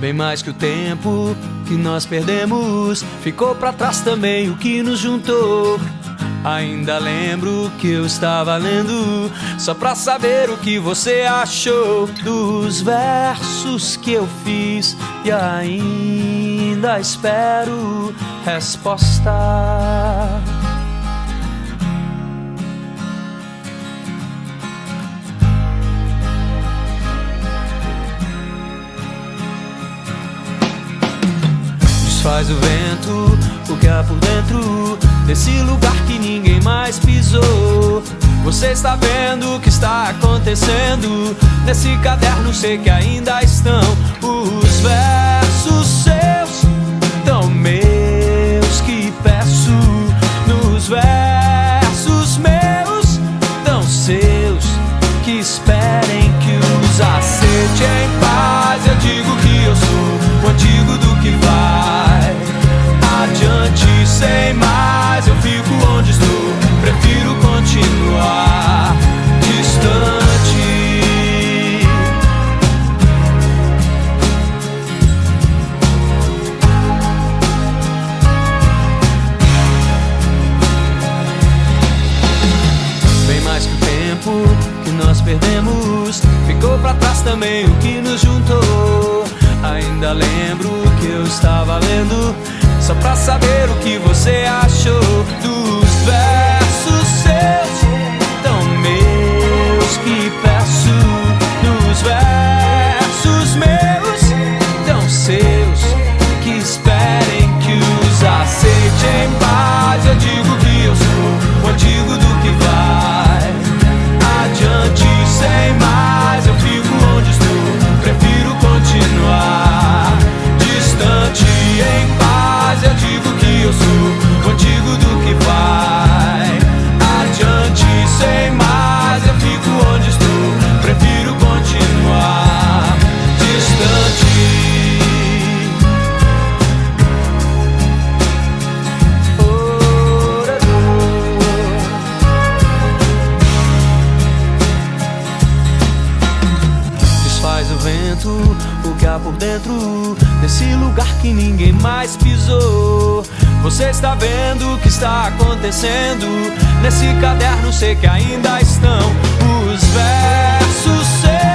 Bem mais que o tempo que nós perdemos, ficou para trás também o que nos juntou. Ainda lembro que eu estava lendo só pra saber o que você achou dos versos que eu fiz e ainda espero resposta. Desfaz o vento, o que há por dentro desse lugar que ninguém mais pisou. Você está vendo o que está acontecendo nesse caderno? Sei que ainda estão perdemos, ficou pra trás também o que nos juntou. Ainda lembro que eu estava lendo só pra saber o que você achou vento, o que há por dentro desse lugar que ninguém mais pisou. Você está vendo o que está acontecendo nesse caderno? Sei que ainda estão os versos seus